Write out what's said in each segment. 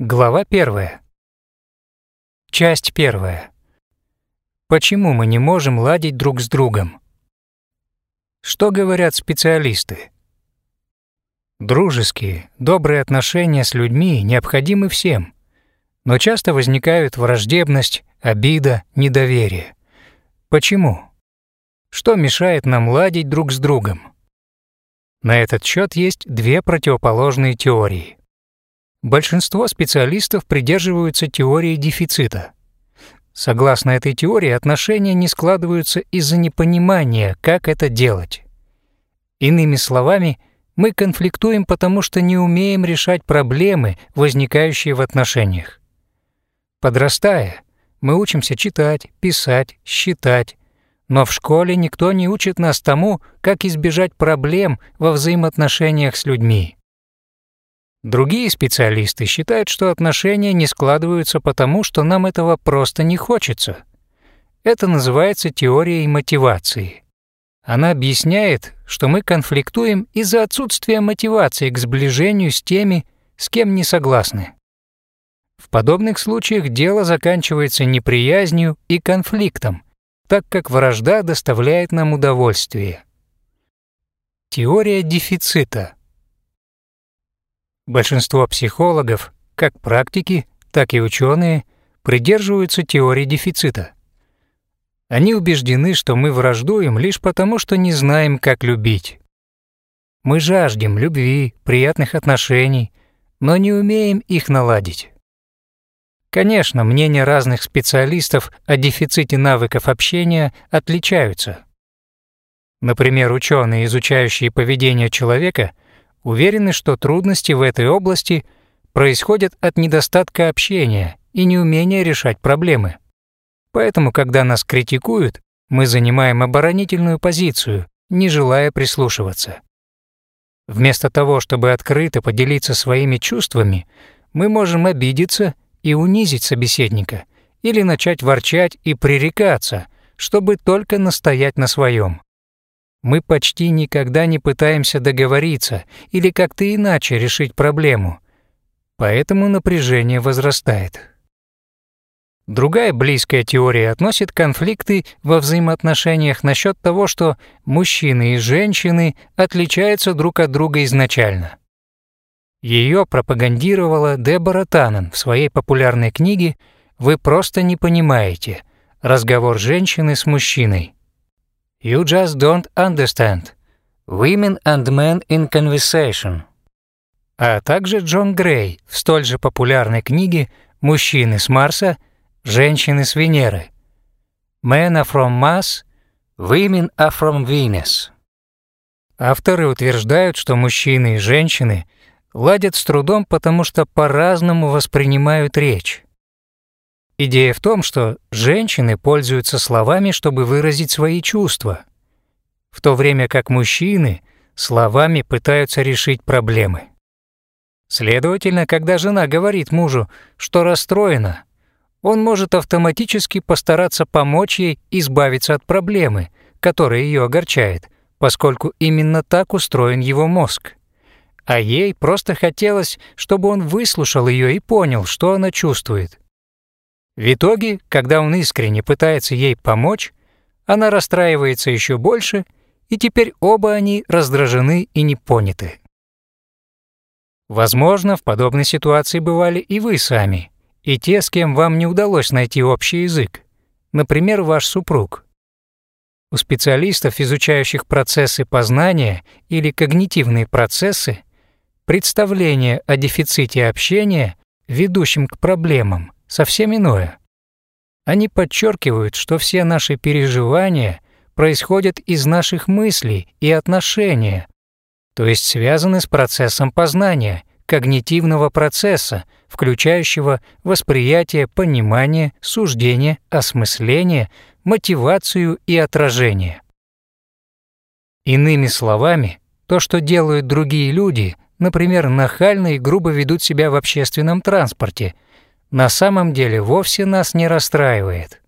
Глава первая. Часть первая. Почему мы не можем ладить друг с другом? Что говорят специалисты? Дружеские, добрые отношения с людьми необходимы всем, но часто возникают враждебность, обида, недоверие. Почему? Что мешает нам ладить друг с другом? На этот счет есть две противоположные теории. Большинство специалистов придерживаются теории дефицита. Согласно этой теории, отношения не складываются из-за непонимания, как это делать. Иными словами, мы конфликтуем, потому что не умеем решать проблемы, возникающие в отношениях. Подрастая, мы учимся читать, писать, считать, но в школе никто не учит нас тому, как избежать проблем во взаимоотношениях с людьми. Другие специалисты считают, что отношения не складываются потому, что нам этого просто не хочется. Это называется теорией мотивации. Она объясняет, что мы конфликтуем из-за отсутствия мотивации к сближению с теми, с кем не согласны. В подобных случаях дело заканчивается неприязнью и конфликтом, так как вражда доставляет нам удовольствие. Теория дефицита – Большинство психологов, как практики, так и ученые, придерживаются теории дефицита. Они убеждены, что мы враждуем лишь потому, что не знаем, как любить. Мы жаждем любви, приятных отношений, но не умеем их наладить. Конечно, мнения разных специалистов о дефиците навыков общения отличаются. Например, ученые, изучающие поведение человека – уверены, что трудности в этой области происходят от недостатка общения и неумения решать проблемы. Поэтому, когда нас критикуют, мы занимаем оборонительную позицию, не желая прислушиваться. Вместо того, чтобы открыто поделиться своими чувствами, мы можем обидеться и унизить собеседника или начать ворчать и пререкаться, чтобы только настоять на своем. Мы почти никогда не пытаемся договориться или как-то иначе решить проблему, поэтому напряжение возрастает. Другая близкая теория относит конфликты во взаимоотношениях насчет того, что мужчины и женщины отличаются друг от друга изначально. Ее пропагандировала Дебора Таннен в своей популярной книге «Вы просто не понимаете. Разговор женщины с мужчиной». You just don't understand. Women and Men in Conversation. А также Джон Грей в столь же популярной книге «Мужчины с Марса, женщины с Венеры». Men are from Mars, Women are from Venus. Авторы утверждают, что мужчины и женщины ладят с трудом, потому что по-разному воспринимают речь. Идея в том, что женщины пользуются словами, чтобы выразить свои чувства, в то время как мужчины словами пытаются решить проблемы. Следовательно, когда жена говорит мужу, что расстроена, он может автоматически постараться помочь ей избавиться от проблемы, которая ее огорчает, поскольку именно так устроен его мозг. А ей просто хотелось, чтобы он выслушал ее и понял, что она чувствует. В итоге, когда он искренне пытается ей помочь, она расстраивается еще больше, и теперь оба они раздражены и не поняты. Возможно, в подобной ситуации бывали и вы сами, и те, с кем вам не удалось найти общий язык, например, ваш супруг. У специалистов, изучающих процессы познания или когнитивные процессы, представление о дефиците общения, ведущем к проблемам – совсем иное. Они подчеркивают, что все наши переживания происходят из наших мыслей и отношения, то есть связаны с процессом познания, когнитивного процесса, включающего восприятие, понимание, суждение, осмысление, мотивацию и отражение. Иными словами, то, что делают другие люди, например, нахально и грубо ведут себя в общественном транспорте – на самом деле вовсе нас не расстраивает.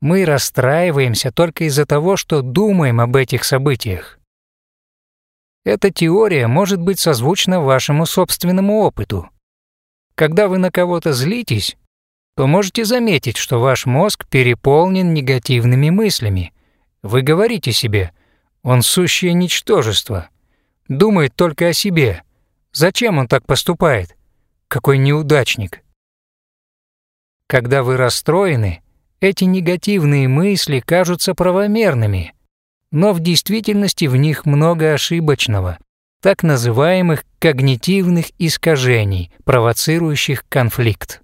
Мы расстраиваемся только из-за того, что думаем об этих событиях. Эта теория может быть созвучна вашему собственному опыту. Когда вы на кого-то злитесь, то можете заметить, что ваш мозг переполнен негативными мыслями. Вы говорите себе «он сущее ничтожество», думает только о себе. Зачем он так поступает? Какой неудачник. Когда вы расстроены, эти негативные мысли кажутся правомерными, но в действительности в них много ошибочного, так называемых когнитивных искажений, провоцирующих конфликт.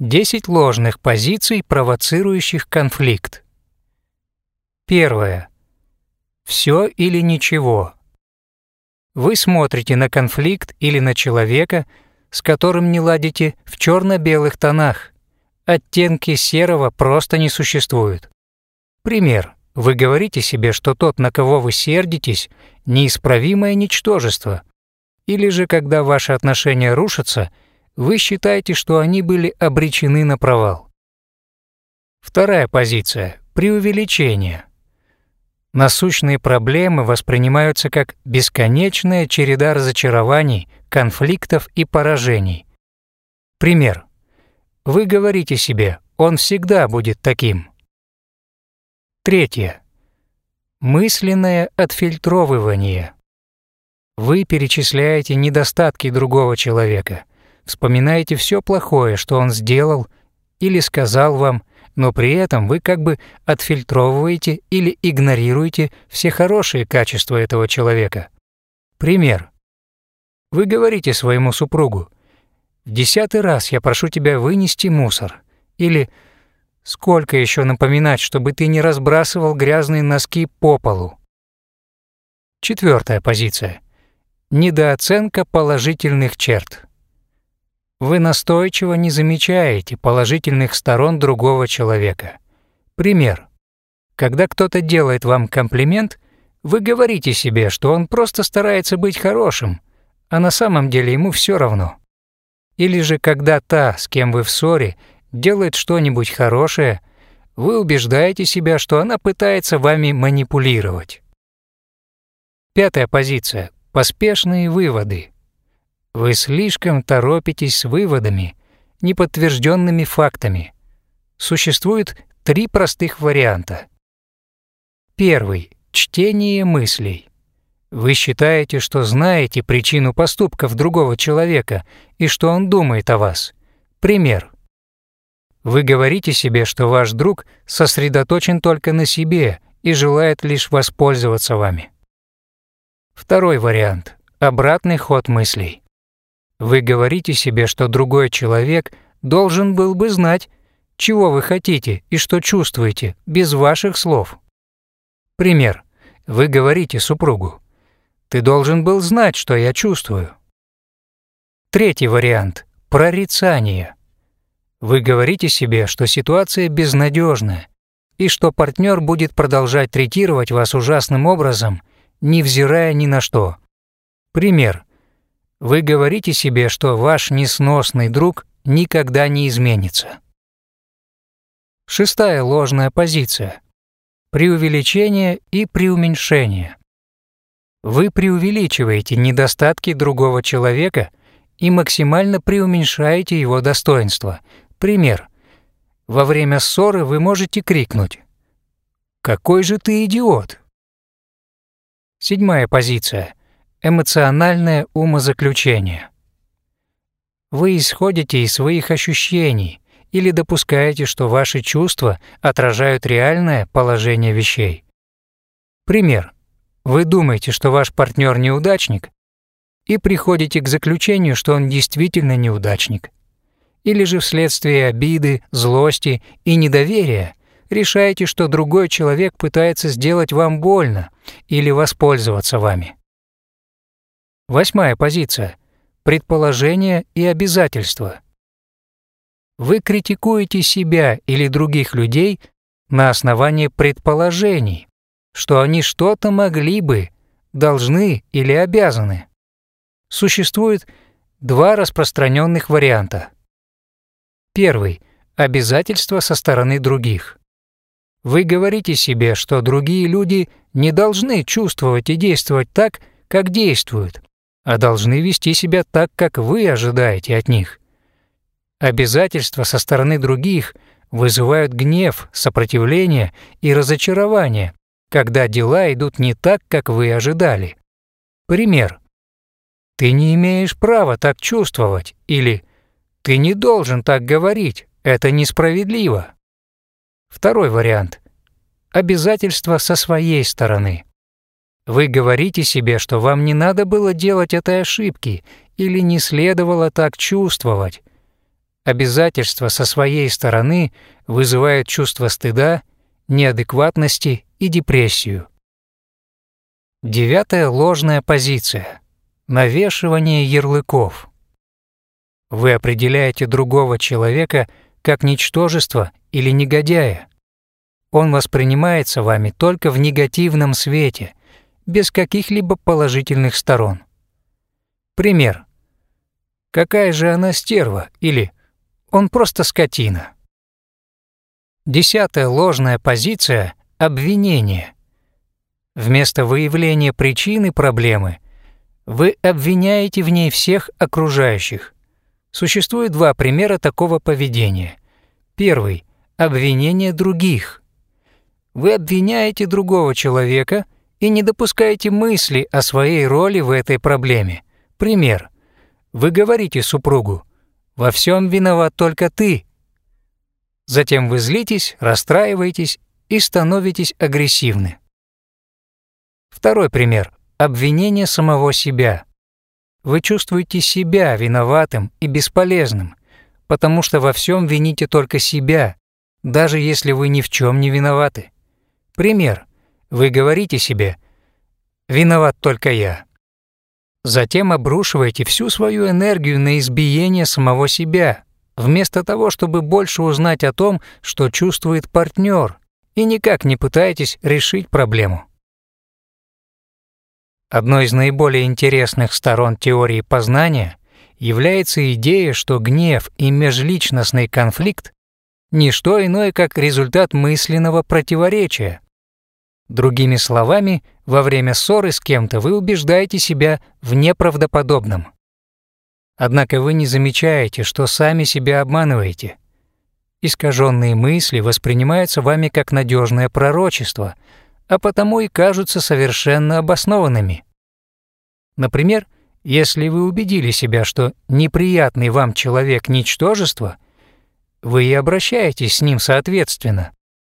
10 ложных позиций, провоцирующих конфликт. Первое. Все или ничего. Вы смотрите на конфликт или на человека, с которым не ладите в черно-белых тонах. Оттенки серого просто не существуют. Пример. Вы говорите себе, что тот, на кого вы сердитесь, неисправимое ничтожество. Или же, когда ваши отношения рушатся, вы считаете, что они были обречены на провал. Вторая позиция – преувеличение. Насущные проблемы воспринимаются как бесконечная череда разочарований, конфликтов и поражений. Пример. Вы говорите себе «он всегда будет таким». Третье. Мысленное отфильтровывание. Вы перечисляете недостатки другого человека, вспоминаете все плохое, что он сделал или сказал вам, но при этом вы как бы отфильтровываете или игнорируете все хорошие качества этого человека. Пример. Вы говорите своему супругу «В десятый раз я прошу тебя вынести мусор» или Сколько еще напоминать, чтобы ты не разбрасывал грязные носки по полу? Четвертая позиция. Недооценка положительных черт. Вы настойчиво не замечаете положительных сторон другого человека. Пример. Когда кто-то делает вам комплимент, вы говорите себе, что он просто старается быть хорошим, а на самом деле ему все равно. Или же когда та, с кем вы в ссоре, делает что-нибудь хорошее, вы убеждаете себя, что она пытается вами манипулировать. Пятая позиция. Поспешные выводы. Вы слишком торопитесь с выводами, неподтвержденными фактами. Существует три простых варианта. Первый. Чтение мыслей. Вы считаете, что знаете причину поступков другого человека и что он думает о вас. Пример. Вы говорите себе, что ваш друг сосредоточен только на себе и желает лишь воспользоваться вами. Второй вариант – обратный ход мыслей. Вы говорите себе, что другой человек должен был бы знать, чего вы хотите и что чувствуете, без ваших слов. Пример. Вы говорите супругу, «Ты должен был знать, что я чувствую». Третий вариант – прорицание. Вы говорите себе, что ситуация безнадежная и что партнер будет продолжать третировать вас ужасным образом, невзирая ни на что. Пример. Вы говорите себе, что ваш несносный друг никогда не изменится. Шестая ложная позиция. Преувеличение и преуменьшение. Вы преувеличиваете недостатки другого человека и максимально преуменьшаете его достоинства – Пример. Во время ссоры вы можете крикнуть «Какой же ты идиот!» Седьмая позиция. Эмоциональное умозаключение. Вы исходите из своих ощущений или допускаете, что ваши чувства отражают реальное положение вещей. Пример. Вы думаете, что ваш партнер неудачник, и приходите к заключению, что он действительно неудачник или же вследствие обиды, злости и недоверия решаете, что другой человек пытается сделать вам больно или воспользоваться вами. Восьмая позиция. Предположения и обязательства. Вы критикуете себя или других людей на основании предположений, что они что-то могли бы, должны или обязаны. Существует два распространенных варианта. Первый – обязательства со стороны других. Вы говорите себе, что другие люди не должны чувствовать и действовать так, как действуют, а должны вести себя так, как вы ожидаете от них. Обязательства со стороны других вызывают гнев, сопротивление и разочарование, когда дела идут не так, как вы ожидали. Пример. «Ты не имеешь права так чувствовать» или «Ты не должен так говорить, это несправедливо». Второй вариант. Обязательства со своей стороны. Вы говорите себе, что вам не надо было делать этой ошибки или не следовало так чувствовать. Обязательства со своей стороны вызывают чувство стыда, неадекватности и депрессию. Девятая ложная позиция. Навешивание ярлыков. Вы определяете другого человека как ничтожество или негодяя. Он воспринимается вами только в негативном свете, без каких-либо положительных сторон. Пример. «Какая же она стерва» или «Он просто скотина». Десятая ложная позиция – обвинение. Вместо выявления причины проблемы вы обвиняете в ней всех окружающих. Существует два примера такого поведения. Первый – обвинение других. Вы обвиняете другого человека и не допускаете мысли о своей роли в этой проблеме. Пример. Вы говорите супругу «Во всем виноват только ты», Затем вы злитесь, расстраиваетесь и становитесь агрессивны. Второй пример – обвинение самого себя. Вы чувствуете себя виноватым и бесполезным, потому что во всем вините только себя, даже если вы ни в чем не виноваты. Пример. Вы говорите себе «виноват только я». Затем обрушиваете всю свою энергию на избиение самого себя, вместо того, чтобы больше узнать о том, что чувствует партнер, и никак не пытаетесь решить проблему. Одной из наиболее интересных сторон теории познания является идея, что гнев и межличностный конфликт – не что иное, как результат мысленного противоречия. Другими словами, во время ссоры с кем-то вы убеждаете себя в неправдоподобном. Однако вы не замечаете, что сами себя обманываете. Искаженные мысли воспринимаются вами как надежное пророчество, а потому и кажутся совершенно обоснованными. Например, если вы убедили себя, что неприятный вам человек – ничтожество, вы и обращаетесь с ним соответственно.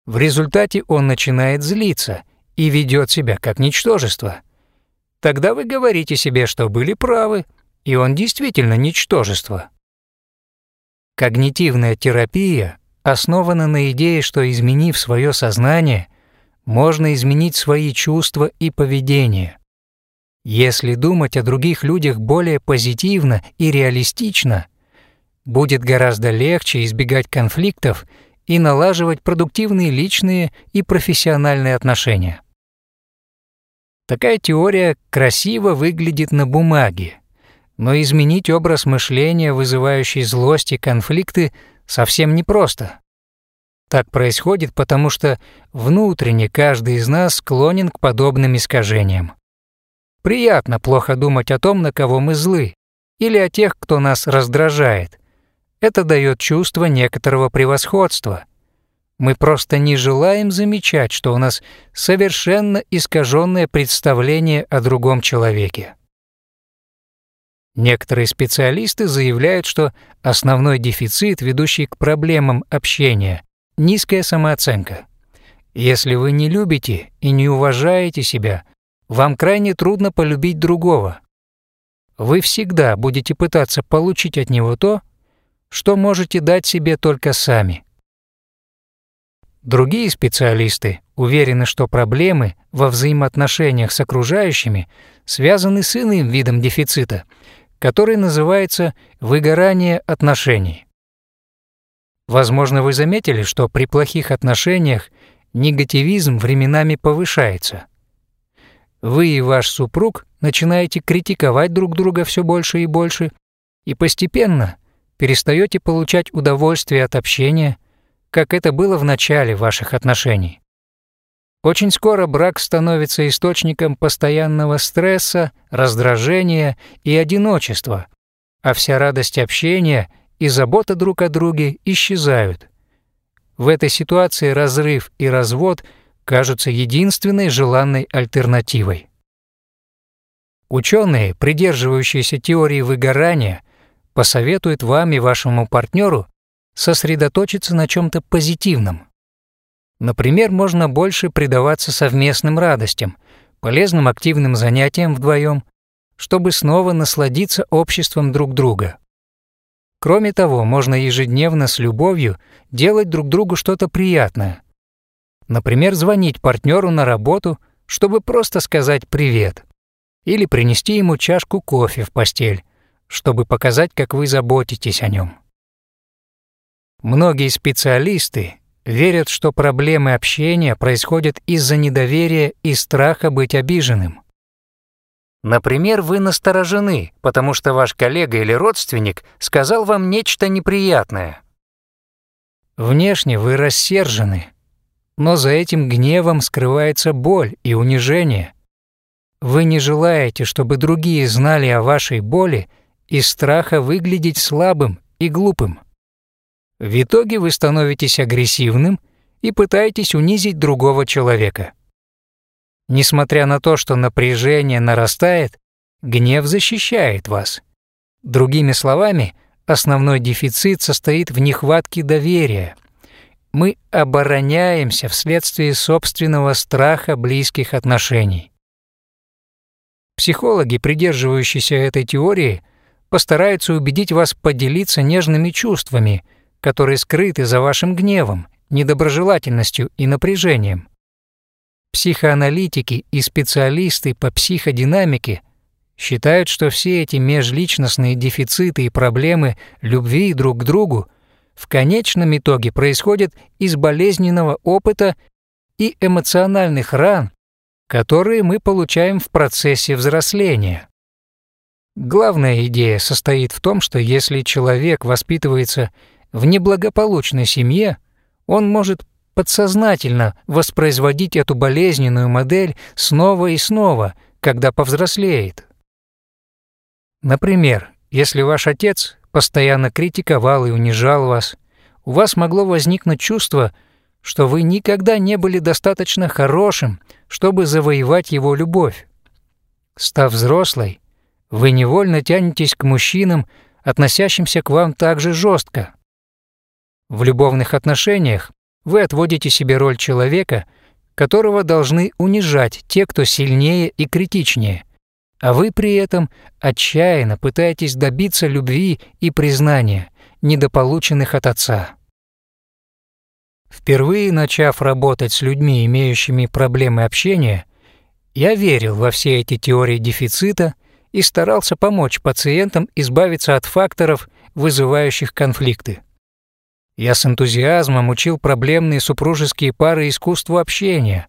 В результате он начинает злиться и ведет себя как ничтожество. Тогда вы говорите себе, что были правы – и он действительно ничтожество. Когнитивная терапия основана на идее, что изменив свое сознание, можно изменить свои чувства и поведение. Если думать о других людях более позитивно и реалистично, будет гораздо легче избегать конфликтов и налаживать продуктивные личные и профессиональные отношения. Такая теория красиво выглядит на бумаге, но изменить образ мышления, вызывающий злость и конфликты, совсем непросто. Так происходит, потому что внутренне каждый из нас склонен к подобным искажениям. Приятно плохо думать о том, на кого мы злы, или о тех, кто нас раздражает. Это дает чувство некоторого превосходства. Мы просто не желаем замечать, что у нас совершенно искаженное представление о другом человеке. Некоторые специалисты заявляют, что основной дефицит, ведущий к проблемам общения – низкая самооценка. Если вы не любите и не уважаете себя, вам крайне трудно полюбить другого. Вы всегда будете пытаться получить от него то, что можете дать себе только сами. Другие специалисты уверены, что проблемы во взаимоотношениях с окружающими связаны с иным видом дефицита – который называется «выгорание отношений». Возможно, вы заметили, что при плохих отношениях негативизм временами повышается. Вы и ваш супруг начинаете критиковать друг друга все больше и больше, и постепенно перестаете получать удовольствие от общения, как это было в начале ваших отношений. очень скоро брак становится источником постоянного стресса, раздражения и одиночества, а вся радость общения и забота друг о друге исчезают. В этой ситуации разрыв и развод кажутся единственной желанной альтернативой. Ученые, придерживающиеся теории выгорания, посоветуют вам и вашему партнеру сосредоточиться на чем-то позитивном. Например, можно больше предаваться совместным радостям, полезным активным занятиям вдвоем, чтобы снова насладиться обществом друг друга. Кроме того, можно ежедневно с любовью делать друг другу что-то приятное. Например, звонить партнеру на работу, чтобы просто сказать «привет». Или принести ему чашку кофе в постель, чтобы показать, как вы заботитесь о нем. Многие специалисты верят, что проблемы общения происходят из-за недоверия и страха быть обиженным. Например, вы насторожены, потому что ваш коллега или родственник сказал вам нечто неприятное. Внешне вы рассержены, но за этим гневом скрывается боль и унижение. Вы не желаете, чтобы другие знали о вашей боли из страха выглядеть слабым и глупым. В итоге вы становитесь агрессивным и пытаетесь унизить другого человека. Несмотря на то, что напряжение нарастает, гнев защищает вас. Другими словами, основной дефицит состоит в нехватке доверия. Мы обороняемся вследствие собственного страха близких отношений. Психологи, придерживающиеся этой теории, постараются убедить вас поделиться нежными чувствами – которые скрыты за вашим гневом, недоброжелательностью и напряжением. Психоаналитики и специалисты по психодинамике считают, что все эти межличностные дефициты и проблемы любви друг к другу в конечном итоге происходят из болезненного опыта и эмоциональных ран, которые мы получаем в процессе взросления. Главная идея состоит в том, что если человек воспитывается в неблагополучной семье он может подсознательно воспроизводить эту болезненную модель снова и снова, когда повзрослеет. Например, если ваш отец постоянно критиковал и унижал вас, у вас могло возникнуть чувство, что вы никогда не были достаточно хорошим, чтобы завоевать его любовь. Став взрослой, вы невольно тянетесь к мужчинам, относящимся к вам так же жестко. В любовных отношениях вы отводите себе роль человека, которого должны унижать те, кто сильнее и критичнее, а вы при этом отчаянно пытаетесь добиться любви и признания, недополученных от отца. Впервые начав работать с людьми, имеющими проблемы общения, я верил во все эти теории дефицита и старался помочь пациентам избавиться от факторов, вызывающих конфликты. Я с энтузиазмом учил проблемные супружеские пары искусству общения,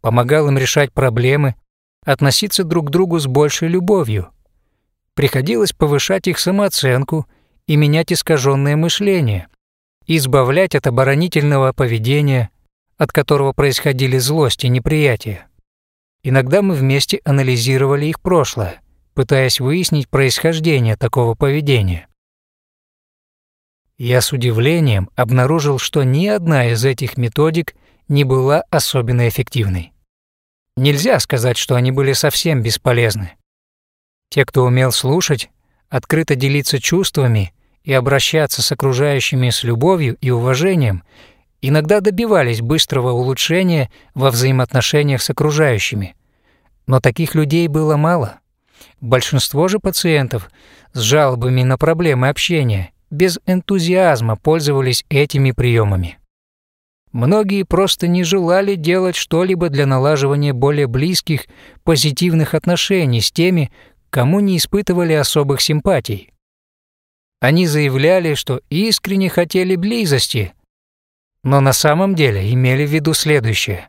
помогал им решать проблемы, относиться друг к другу с большей любовью. Приходилось повышать их самооценку и менять искаженное мышление, избавлять от оборонительного поведения, от которого происходили злость и неприятие. Иногда мы вместе анализировали их прошлое, пытаясь выяснить происхождение такого поведения. Я с удивлением обнаружил, что ни одна из этих методик не была особенно эффективной. Нельзя сказать, что они были совсем бесполезны. Те, кто умел слушать, открыто делиться чувствами и обращаться с окружающими с любовью и уважением, иногда добивались быстрого улучшения во взаимоотношениях с окружающими. Но таких людей было мало. Большинство же пациентов с жалобами на проблемы общения без энтузиазма пользовались этими приемами. Многие просто не желали делать что-либо для налаживания более близких, позитивных отношений с теми, кому не испытывали особых симпатий. Они заявляли, что искренне хотели близости, но на самом деле имели в виду следующее.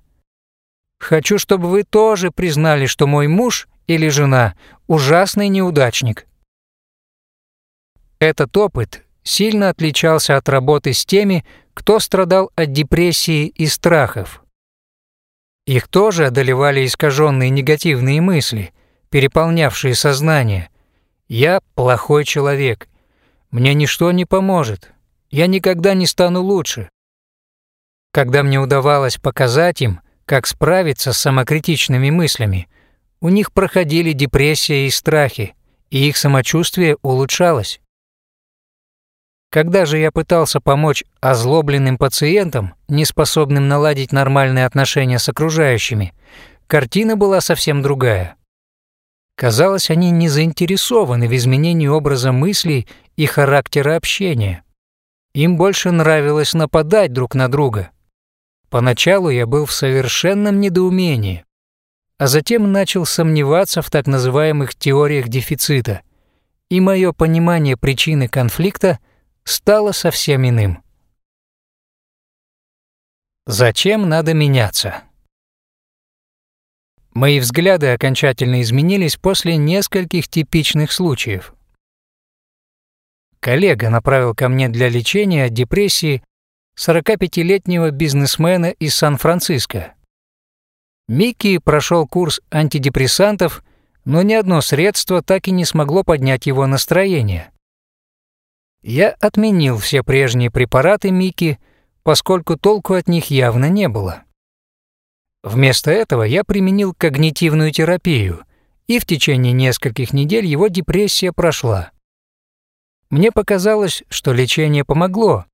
«Хочу, чтобы вы тоже признали, что мой муж или жена – ужасный неудачник». Этот опыт сильно отличался от работы с теми, кто страдал от депрессии и страхов. Их тоже одолевали искаженные негативные мысли, переполнявшие сознание. «Я плохой человек. Мне ничто не поможет. Я никогда не стану лучше». Когда мне удавалось показать им, как справиться с самокритичными мыслями, у них проходили депрессия и страхи, и их самочувствие улучшалось. Когда же я пытался помочь озлобленным пациентам, неспособным наладить нормальные отношения с окружающими, картина была совсем другая. Казалось, они не заинтересованы в изменении образа мыслей и характера общения. Им больше нравилось нападать друг на друга. Поначалу я был в совершенном недоумении, а затем начал сомневаться в так называемых теориях дефицита, и мое понимание причины конфликта – стало совсем иным. Зачем надо меняться? Мои взгляды окончательно изменились после нескольких типичных случаев. Коллега направил ко мне для лечения от депрессии 45-летнего бизнесмена из Сан-Франциско. Микки прошел курс антидепрессантов, но ни одно средство так и не смогло поднять его настроение. Я отменил все прежние препараты Мики, поскольку толку от них явно не было. Вместо этого я применил когнитивную терапию, и в течение нескольких недель его депрессия прошла. Мне показалось, что лечение помогло,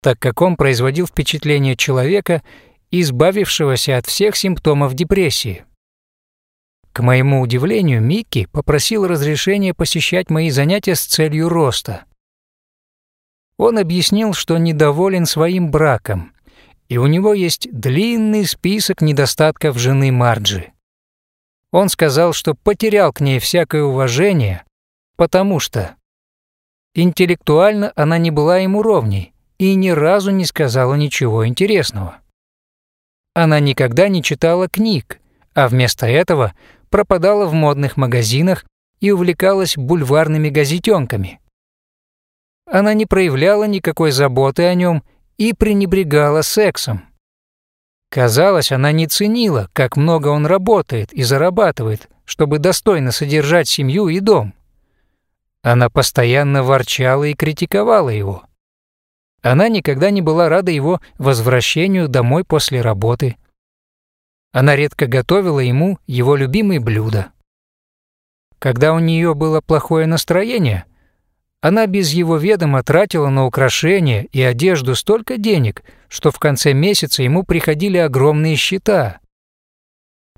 так как он производил впечатление человека, избавившегося от всех симптомов депрессии. К моему удивлению, Микки попросил разрешения посещать мои занятия с целью роста. Он объяснил, что недоволен своим браком, и у него есть длинный список недостатков жены Марджи. Он сказал, что потерял к ней всякое уважение, потому что интеллектуально она не была ему ровней и ни разу не сказала ничего интересного. Она никогда не читала книг, а вместо этого пропадала в модных магазинах и увлекалась бульварными газетенками. Она не проявляла никакой заботы о нем и пренебрегала сексом. Казалось, она не ценила, как много он работает и зарабатывает, чтобы достойно содержать семью и дом. Она постоянно ворчала и критиковала его. Она никогда не была рада его возвращению домой после работы. Она редко готовила ему его любимые блюда. Когда у нее было плохое настроение – она без его ведома тратила на украшения и одежду столько денег, что в конце месяца ему приходили огромные счета.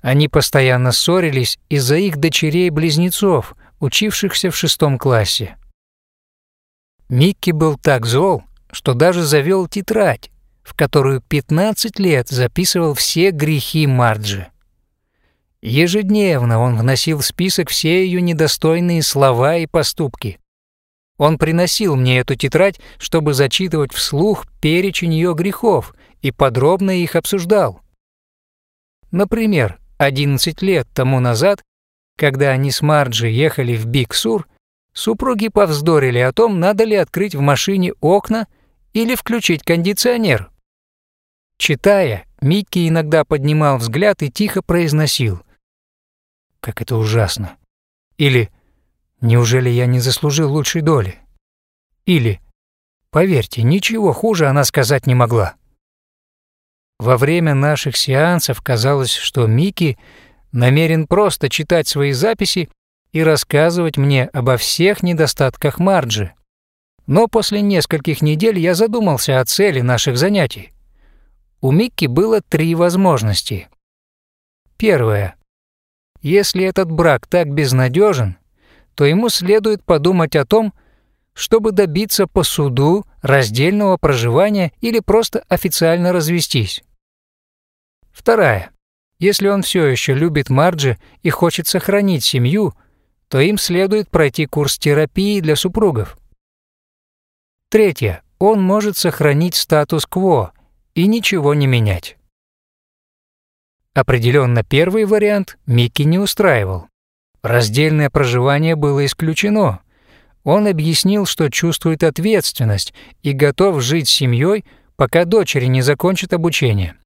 Они постоянно ссорились из-за их дочерей-близнецов, учившихся в шестом классе. Микки был так зол, что даже завел тетрадь, в которую 15 лет записывал все грехи Марджи. Ежедневно он вносил в список все ее недостойные слова и поступки, он приносил мне эту тетрадь, чтобы зачитывать вслух перечень ее грехов и подробно их обсуждал. Например, 11 лет тому назад, когда они с Марджи ехали в Биг-Сур, супруги повздорили о том, надо ли открыть в машине окна или включить кондиционер. Читая, Микки иногда поднимал взгляд и тихо произносил «Как это ужасно!» или Неужели я не заслужил лучшей доли? Или, поверьте, ничего хуже она сказать не могла. Во время наших сеансов казалось, что Микки намерен просто читать свои записи и рассказывать мне обо всех недостатках Марджи. Но после нескольких недель я задумался о цели наших занятий. У Микки было три возможности. Первое. Если этот брак так безнадежен, то ему следует подумать о том, чтобы добиться по суду раздельного проживания или просто официально развестись. Вторая. Если он все еще любит Марджи и хочет сохранить семью, то им следует пройти курс терапии для супругов. Третье. Он может сохранить статус-кво и ничего не менять. Определенно первый вариант Микки не устраивал. Раздельное проживание было исключено. Он объяснил, что чувствует ответственность и готов жить с семьей, пока дочери не закончат обучение.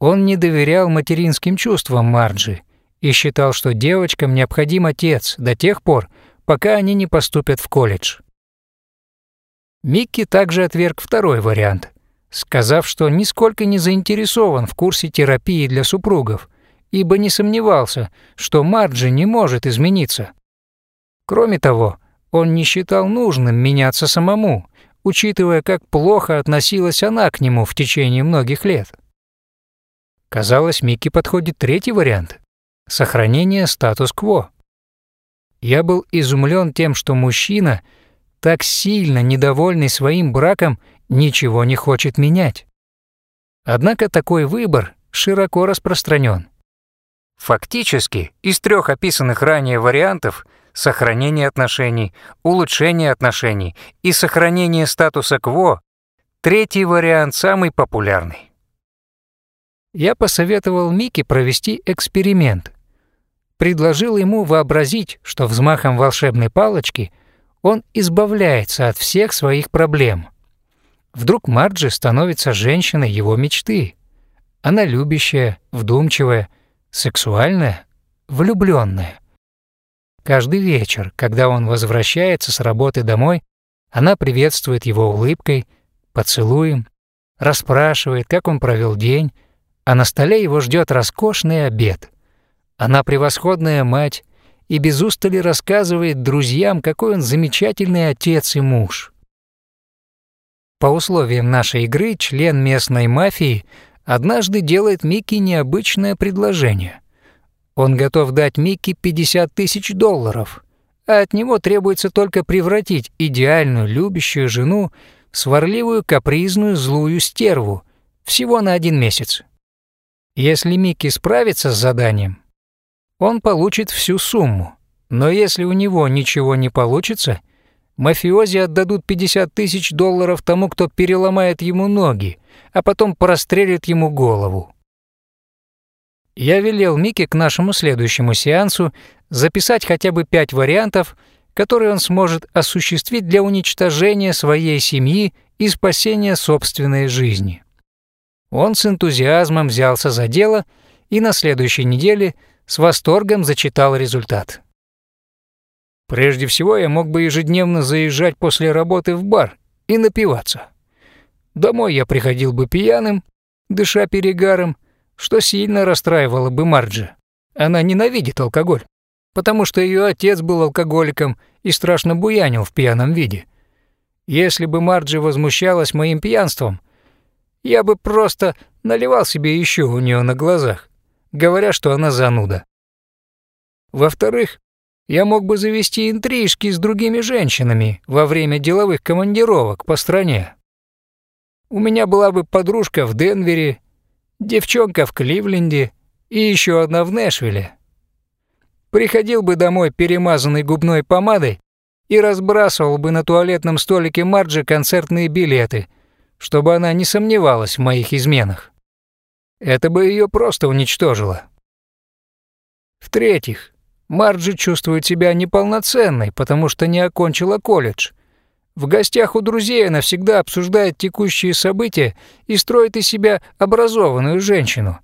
Он не доверял материнским чувствам Марджи и считал, что девочкам необходим отец до тех пор, пока они не поступят в колледж. Микки также отверг второй вариант, сказав, что нисколько не заинтересован в курсе терапии для супругов, ибо не сомневался, что Марджи не может измениться. Кроме того, он не считал нужным меняться самому, учитывая, как плохо относилась она к нему в течение многих лет. Казалось, Микки подходит третий вариант — сохранение статус-кво. Я был изумлен тем, что мужчина, так сильно недовольный своим браком, ничего не хочет менять. Однако такой выбор широко распространен. Фактически, из трех описанных ранее вариантов сохранение отношений, улучшение отношений и сохранение статуса кво, третий вариант самый популярный. Я посоветовал Мике провести эксперимент. Предложил ему вообразить, что взмахом волшебной палочки он избавляется от всех своих проблем. Вдруг Марджи становится женщиной его мечты. Она любящая, вдумчивая, сексуальная, влюбленная. Каждый вечер, когда он возвращается с работы домой, она приветствует его улыбкой, поцелуем, расспрашивает, как он провел день, а на столе его ждет роскошный обед. Она превосходная мать и без устали рассказывает друзьям, какой он замечательный отец и муж. По условиям нашей игры член местной мафии однажды делает Микки необычное предложение. Он готов дать Микки 50 тысяч долларов, а от него требуется только превратить идеальную любящую жену в сварливую, капризную, злую стерву всего на один месяц. Если Микки справится с заданием, он получит всю сумму. Но если у него ничего не получится, мафиози отдадут 50 тысяч долларов тому, кто переломает ему ноги, а потом прострелит ему голову. Я велел Микки к нашему следующему сеансу записать хотя бы пять вариантов, которые он сможет осуществить для уничтожения своей семьи и спасения собственной жизни. Он с энтузиазмом взялся за дело и на следующей неделе с восторгом зачитал результат. Прежде всего, я мог бы ежедневно заезжать после работы в бар и напиваться. Домой я приходил бы пьяным, дыша перегаром, что сильно расстраивало бы Марджи. Она ненавидит алкоголь, потому что ее отец был алкоголиком и страшно буянил в пьяном виде. Если бы Марджи возмущалась моим пьянством, я бы просто наливал себе еще у нее на глазах, говоря, что она зануда. Во-вторых, я мог бы завести интрижки с другими женщинами во время деловых командировок по стране. У меня была бы подружка в Денвере, девчонка в Кливленде и еще одна в Нэшвилле. Приходил бы домой перемазанный губной помадой и разбрасывал бы на туалетном столике Марджи концертные билеты – чтобы она не сомневалась в моих изменах. Это бы ее просто уничтожило. В-третьих, Марджи чувствует себя неполноценной, потому что не окончила колледж. В гостях у друзей она всегда обсуждает текущие события и строит из себя образованную женщину.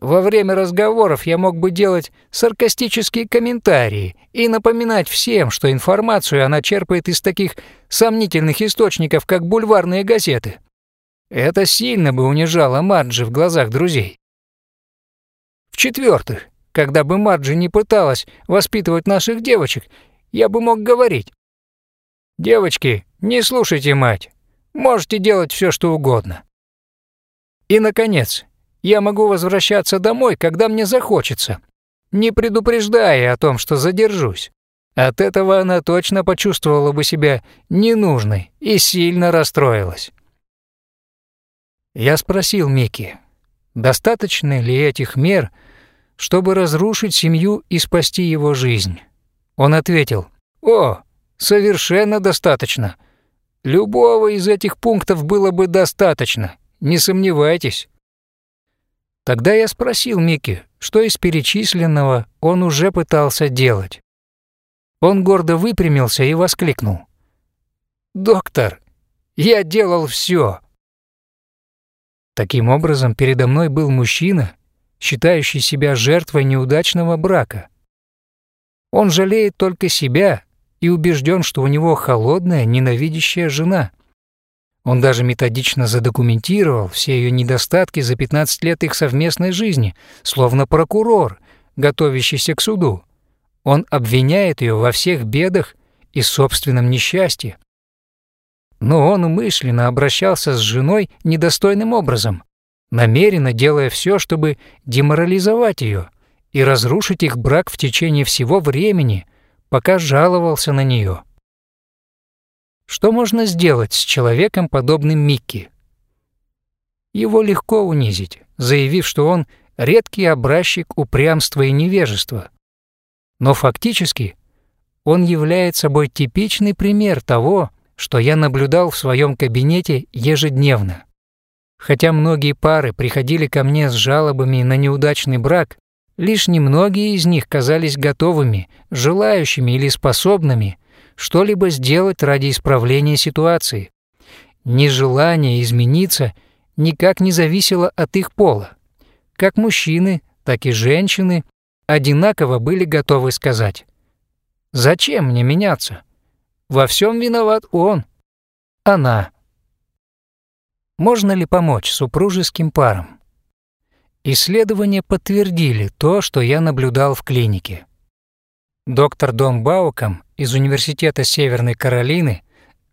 Во время разговоров я мог бы делать саркастические комментарии и напоминать всем, что информацию она черпает из таких сомнительных источников, как бульварные газеты. Это сильно бы унижало Марджи в глазах друзей. В-четвертых, когда бы Марджи не пыталась воспитывать наших девочек, я бы мог говорить. «Девочки, не слушайте мать. Можете делать все, что угодно». И, наконец, я могу возвращаться домой, когда мне захочется, не предупреждая о том, что задержусь. От этого она точно почувствовала бы себя ненужной и сильно расстроилась. Я спросил Микки, достаточно ли этих мер, чтобы разрушить семью и спасти его жизнь. Он ответил, «О, совершенно достаточно. Любого из этих пунктов было бы достаточно, не сомневайтесь». Тогда я спросил Микки, что из перечисленного он уже пытался делать. Он гордо выпрямился и воскликнул. «Доктор, я делал все. Таким образом, передо мной был мужчина, считающий себя жертвой неудачного брака. Он жалеет только себя и убежден, что у него холодная, ненавидящая жена. Он даже методично задокументировал все ее недостатки за 15 лет их совместной жизни, словно прокурор, готовящийся к суду. Он обвиняет ее во всех бедах и собственном несчастье. Но он умышленно обращался с женой недостойным образом, намеренно делая все, чтобы деморализовать ее и разрушить их брак в течение всего времени, пока жаловался на нее. Что можно сделать с человеком, подобным Микки? Его легко унизить, заявив, что он редкий образчик упрямства и невежества. Но фактически он является собой типичный пример того, что я наблюдал в своем кабинете ежедневно. Хотя многие пары приходили ко мне с жалобами на неудачный брак, лишь немногие из них казались готовыми, желающими или способными что-либо сделать ради исправления ситуации. Нежелание измениться никак не зависело от их пола. Как мужчины, так и женщины одинаково были готовы сказать «Зачем мне меняться? Во всем виноват он, она». Можно ли помочь супружеским парам? Исследования подтвердили то, что я наблюдал в клинике. Доктор Дом Бауком из Университета Северной Каролины,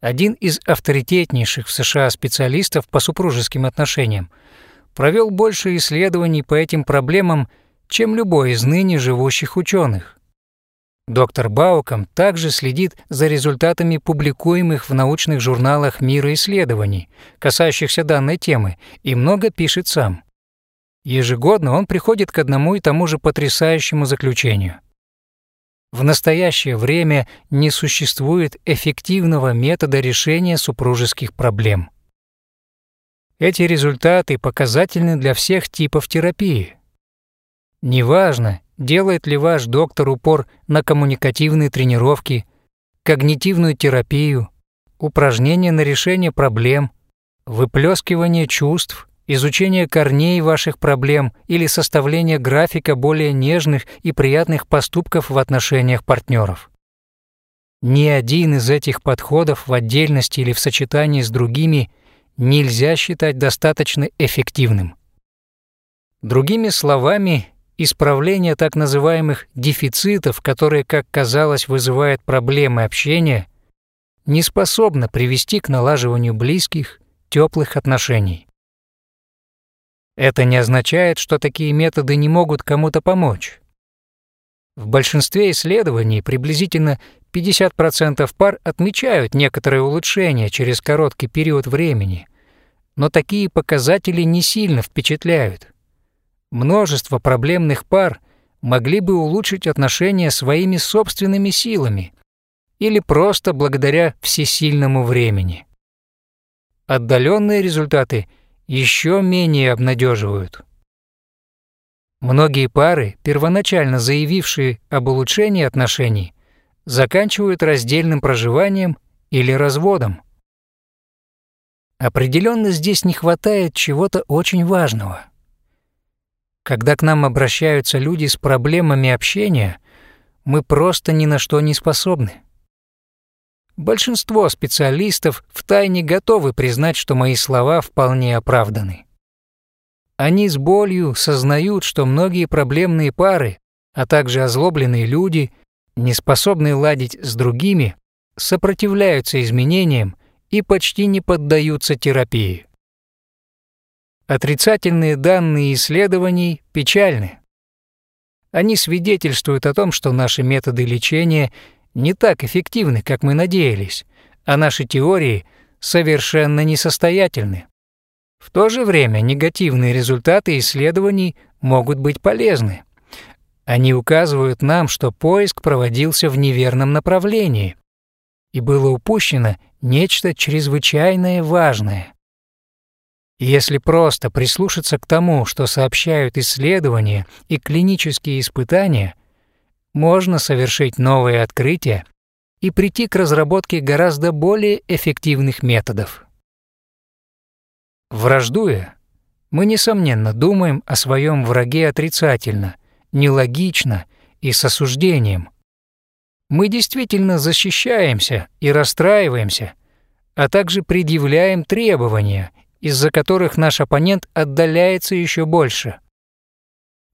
один из авторитетнейших в США специалистов по супружеским отношениям, провел больше исследований по этим проблемам, чем любой из ныне живущих ученых. Доктор Бауком также следит за результатами публикуемых в научных журналах мира исследований, касающихся данной темы, и много пишет сам. Ежегодно он приходит к одному и тому же потрясающему заключению. В настоящее время не существует эффективного метода решения супружеских проблем. Эти результаты показательны для всех типов терапии. Неважно, делает ли ваш доктор упор на коммуникативные тренировки, когнитивную терапию, упражнения на решение проблем, выплескивание чувств изучение корней ваших проблем или составление графика более нежных и приятных поступков в отношениях партнеров. Ни один из этих подходов в отдельности или в сочетании с другими нельзя считать достаточно эффективным. Другими словами, исправление так называемых дефицитов, которые, как казалось, вызывают проблемы общения, не способно привести к налаживанию близких, теплых отношений. Это не означает, что такие методы не могут кому-то помочь. В большинстве исследований приблизительно 50% пар отмечают некоторые улучшения через короткий период времени, но такие показатели не сильно впечатляют. Множество проблемных пар могли бы улучшить отношения своими собственными силами или просто благодаря всесильному времени. Отдаленные результаты – еще менее обнадеживают. Многие пары, первоначально заявившие об улучшении отношений, заканчивают раздельным проживанием или разводом. Определенно здесь не хватает чего-то очень важного. Когда к нам обращаются люди с проблемами общения, мы просто ни на что не способны. Большинство специалистов втайне готовы признать, что мои слова вполне оправданы. Они с болью сознают, что многие проблемные пары, а также озлобленные люди, не способные ладить с другими, сопротивляются изменениям и почти не поддаются терапии. Отрицательные данные исследований печальны. Они свидетельствуют о том, что наши методы лечения не так эффективны, как мы надеялись, а наши теории совершенно несостоятельны. В то же время негативные результаты исследований могут быть полезны. Они указывают нам, что поиск проводился в неверном направлении, и было упущено нечто чрезвычайно важное. Если просто прислушаться к тому, что сообщают исследования и клинические испытания – можно совершить новые открытия и прийти к разработке гораздо более эффективных методов. Враждуя, Мы, несомненно, думаем о своем враге отрицательно, нелогично и с осуждением. Мы действительно защищаемся и расстраиваемся, а также предъявляем требования, из-за которых наш оппонент отдаляется еще больше.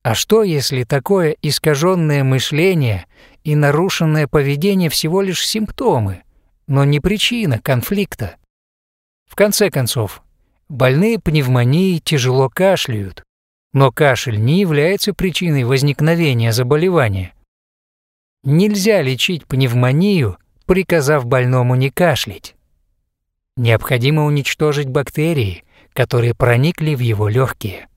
А что, если такое искаженное мышление и нарушенное поведение всего лишь симптомы, но не причина конфликта? В конце концов, больные пневмонией тяжело кашляют, но кашель не является причиной возникновения заболевания. Нельзя лечить пневмонию, приказав больному не кашлять. Необходимо уничтожить бактерии, которые проникли в его легкие.